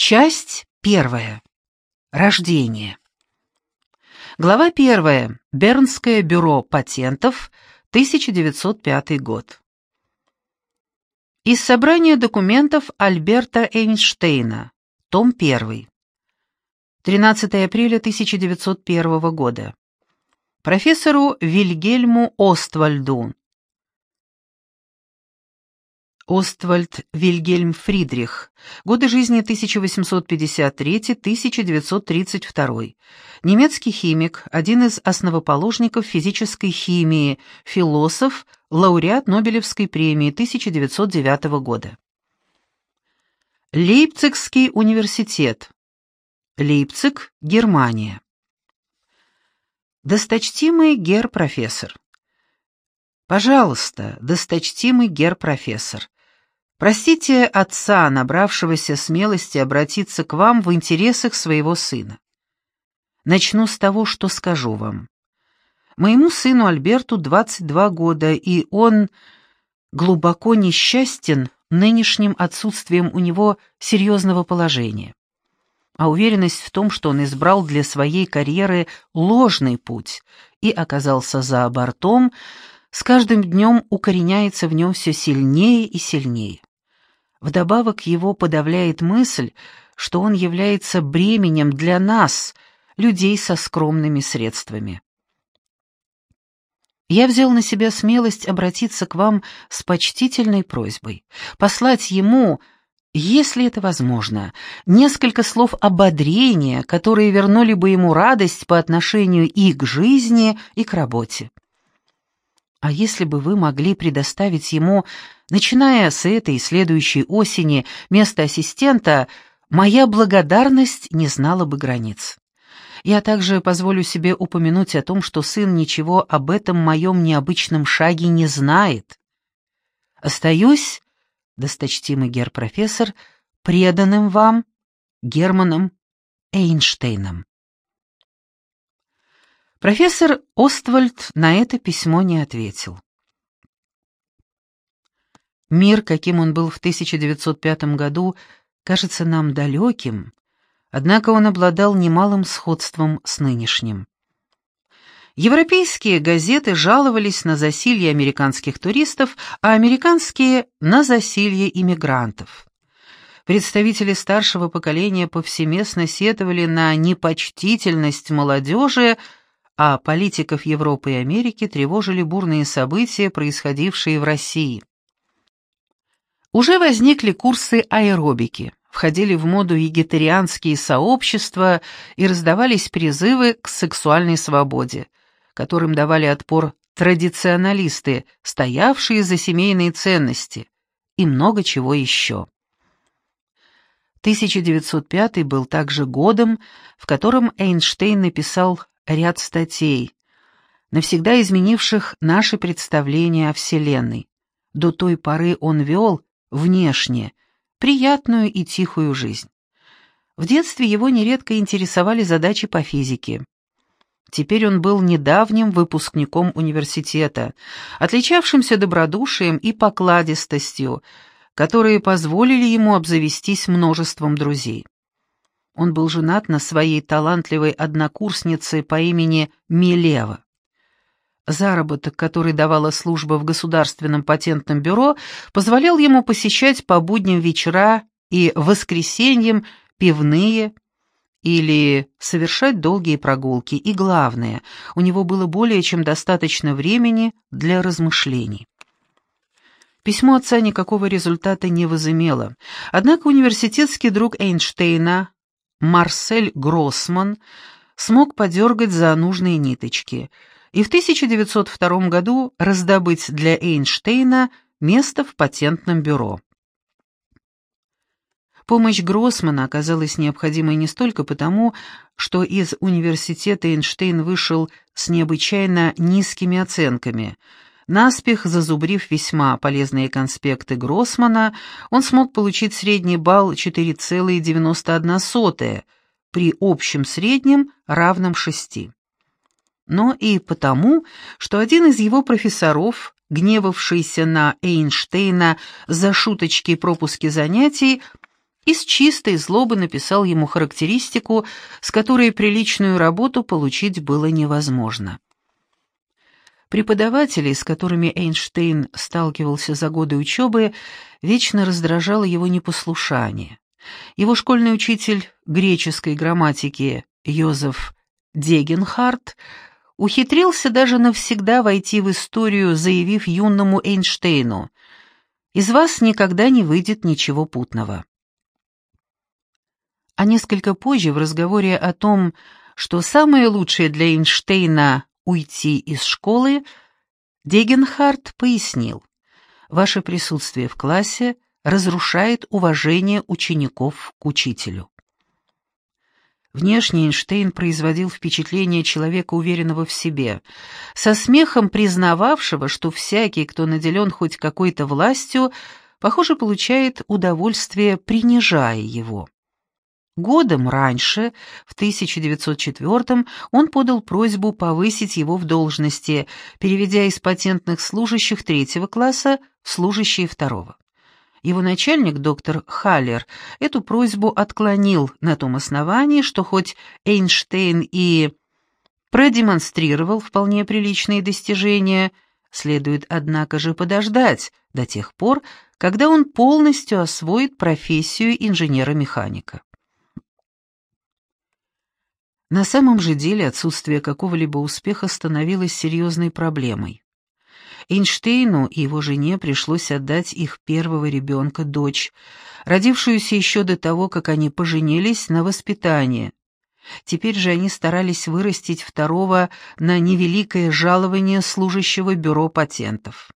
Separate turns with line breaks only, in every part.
Часть первая. Рождение. Глава первая. Бернское бюро патентов, 1905 год. Из собрания документов Альберта Эйнштейна. Том 1. 13 апреля 1901 года. Профессору Вильгельму Оствальду, Оствальд Вильгельм Фридрих. Годы жизни 1853-1932. Немецкий химик, один из основоположников физической химии, философ, лауреат Нобелевской премии 1909 года. Лейпцигский университет. Лейпциг, Германия. Досточтимый гер-профессор. Пожалуйста, досточтимый гер-профессор, Простите отца, набравшегося смелости обратиться к вам в интересах своего сына. Начну с того, что скажу вам. Моему сыну Альберту 22 года, и он глубоко несчастен нынешним отсутствием у него серьезного положения. А уверенность в том, что он избрал для своей карьеры ложный путь и оказался за бортом, с каждым днем укореняется в нем все сильнее и сильнее. Вдобавок его подавляет мысль, что он является бременем для нас, людей со скромными средствами. Я взял на себя смелость обратиться к вам с почтительной просьбой, послать ему, если это возможно, несколько слов ободрения, которые вернули бы ему радость по отношению и к жизни, и к работе. А если бы вы могли предоставить ему, начиная с этой и следующей осени, место ассистента, моя благодарность не знала бы границ. Я также позволю себе упомянуть о том, что сын ничего об этом моем необычном шаге не знает. Остаюсь, досточтимый гер-профессор, преданным вам Германом Эйнштейном. Профессор Оствальд на это письмо не ответил. Мир, каким он был в 1905 году, кажется нам далеким, однако он обладал немалым сходством с нынешним. Европейские газеты жаловались на засилье американских туристов, а американские — на засилье иммигрантов. Представители старшего поколения повсеместно сетовали на непочтительность молодежи, а политиков Европы и Америки тревожили бурные события, происходившие в России. Уже возникли курсы аэробики, входили в моду вегетарианские сообщества и раздавались призывы к сексуальной свободе, которым давали отпор традиционалисты, стоявшие за семейные ценности, и много чего еще. 1905 был также годом, в котором Эйнштейн написал ряд статей, навсегда изменивших наши представления о Вселенной. До той поры он вел, внешне, приятную и тихую жизнь. В детстве его нередко интересовали задачи по физике. Теперь он был недавним выпускником университета, отличавшимся добродушием и покладистостью, которые позволили ему обзавестись множеством друзей. Он был женат на своей талантливой однокурснице по имени Милева. Заработок, который давала служба в Государственном патентном бюро, позволял ему посещать по будням вечера и воскресеньям пивные или совершать долгие прогулки. И главное, у него было более чем достаточно времени для размышлений. Письмо отца никакого результата не возымело, однако университетский друг Эйнштейна, Марсель Гроссман смог подергать за нужные ниточки и в 1902 году раздобыть для Эйнштейна место в патентном бюро. Помощь Гроссмана оказалась необходимой не столько потому, что из университета Эйнштейн вышел с необычайно низкими оценками – Наспех зазубрив весьма полезные конспекты Гроссмана, он смог получить средний балл 4,91 при общем среднем равном 6. Но и потому, что один из его профессоров, гневавшийся на Эйнштейна за шуточки и пропуски занятий, из чистой злобы написал ему характеристику, с которой приличную работу получить было невозможно. Преподаватели, с которыми Эйнштейн сталкивался за годы учебы, вечно раздражало его непослушание. Его школьный учитель греческой грамматики Йозеф Дегенхарт ухитрился даже навсегда войти в историю, заявив юному Эйнштейну «Из вас никогда не выйдет ничего путного». А несколько позже в разговоре о том, что самое лучшее для Эйнштейна — уйти из школы, Дегенхарт пояснил, «Ваше присутствие в классе разрушает уважение учеников к учителю». Внешне Эйнштейн производил впечатление человека, уверенного в себе, со смехом признававшего, что всякий, кто наделен хоть какой-то властью, похоже, получает удовольствие, принижая его. Годом раньше, в 1904 он подал просьбу повысить его в должности, переведя из патентных служащих третьего класса в служащие второго. Его начальник, доктор Халлер, эту просьбу отклонил на том основании, что хоть Эйнштейн и продемонстрировал вполне приличные достижения, следует, однако же, подождать до тех пор, когда он полностью освоит профессию инженера-механика. На самом же деле отсутствие какого-либо успеха становилось серьезной проблемой. Эйнштейну и его жене пришлось отдать их первого ребенка, дочь, родившуюся еще до того, как они поженились, на воспитание. Теперь же они старались вырастить второго на невеликое жалование служащего бюро патентов.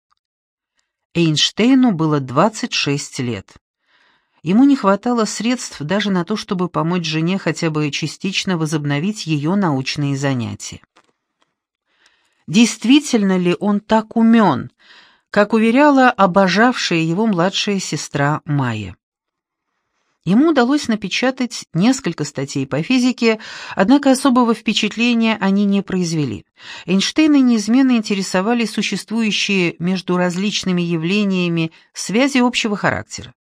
Эйнштейну было 26 лет. Ему не хватало средств даже на то, чтобы помочь жене хотя бы частично возобновить ее научные занятия. Действительно ли он так умен, как уверяла обожавшая его младшая сестра Майя? Ему удалось напечатать несколько статей по физике, однако особого впечатления они не произвели. Эйнштейна неизменно интересовали существующие между различными явлениями связи общего характера.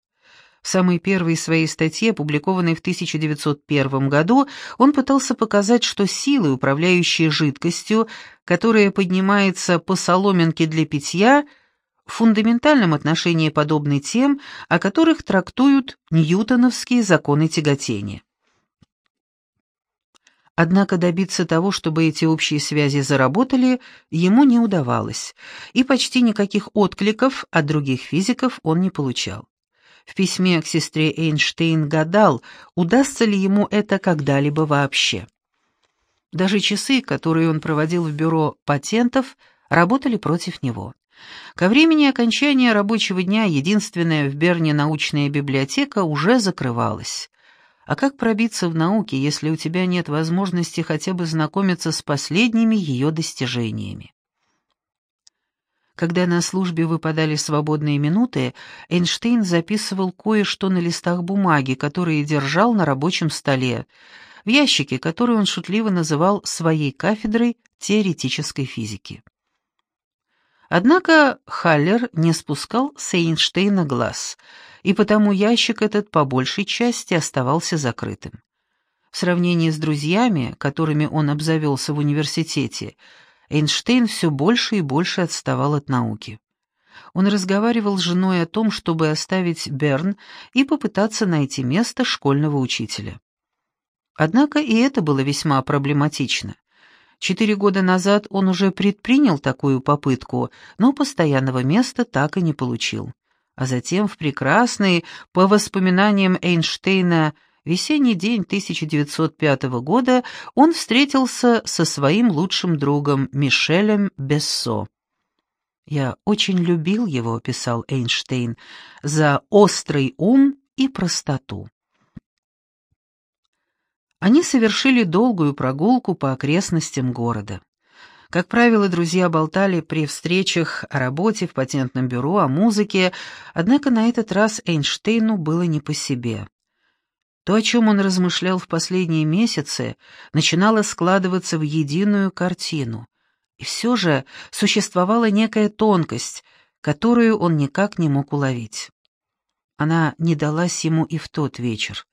В самой первой своей статье, опубликованной в 1901 году, он пытался показать, что силы, управляющие жидкостью, которая поднимается по соломинке для питья, в фундаментальном отношении подобны тем, о которых трактуют ньютоновские законы тяготения. Однако добиться того, чтобы эти общие связи заработали, ему не удавалось, и почти никаких откликов от других физиков он не получал. В письме к сестре Эйнштейн гадал, удастся ли ему это когда-либо вообще. Даже часы, которые он проводил в бюро патентов, работали против него. Ко времени окончания рабочего дня единственная в Берне научная библиотека уже закрывалась. А как пробиться в науке, если у тебя нет возможности хотя бы знакомиться с последними ее достижениями? Когда на службе выпадали свободные минуты, Эйнштейн записывал кое-что на листах бумаги, которые держал на рабочем столе, в ящике, который он шутливо называл своей кафедрой теоретической физики. Однако Халлер не спускал с Эйнштейна глаз, и потому ящик этот по большей части оставался закрытым. В сравнении с друзьями, которыми он обзавелся в университете, Эйнштейн все больше и больше отставал от науки. Он разговаривал с женой о том, чтобы оставить Берн и попытаться найти место школьного учителя. Однако и это было весьма проблематично. Четыре года назад он уже предпринял такую попытку, но постоянного места так и не получил. А затем в прекрасный, по воспоминаниям Эйнштейна, весенний день 1905 года он встретился со своим лучшим другом Мишелем Бессо. «Я очень любил его», — писал Эйнштейн, — «за острый ум и простоту». Они совершили долгую прогулку по окрестностям города. Как правило, друзья болтали при встречах о работе в патентном бюро, о музыке, однако на этот раз Эйнштейну было не по себе. То, о чем он размышлял в последние месяцы, начинало складываться в единую картину. И все же существовала некая тонкость, которую он никак не мог уловить. Она не далась ему и в тот вечер.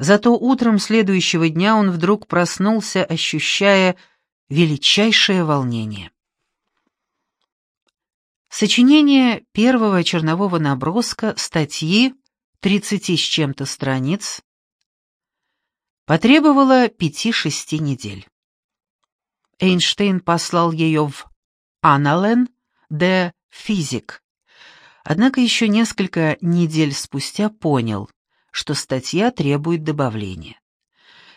Зато утром следующего дня он вдруг проснулся, ощущая величайшее волнение. Сочинение первого чернового наброска статьи, тридцати с чем-то страниц, потребовало пяти-шести недель. Эйнштейн послал ее в Анален де Физик, однако еще несколько недель спустя понял, что статья требует добавления.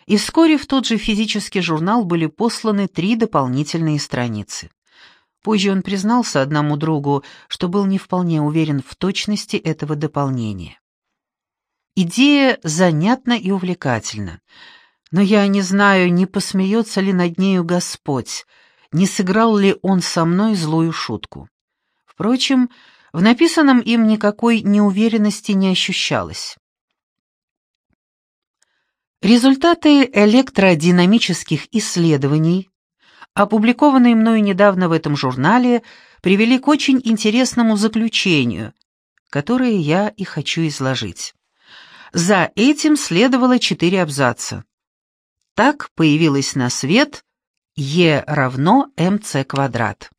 И вскоре в тот же физический журнал были посланы три дополнительные страницы. Позже он признался одному другу, что был не вполне уверен в точности этого дополнения. Идея занятна и увлекательна, но я не знаю, не посмеется ли над нею Господь, не сыграл ли Он со мной злую шутку. Впрочем, в написанном им никакой неуверенности не ощущалось. Результаты электродинамических исследований, опубликованные мною недавно в этом журнале, привели к очень интересному заключению, которое я и хочу изложить. За этим следовало четыре абзаца. Так появилось на свет Е равно МЦ квадрат.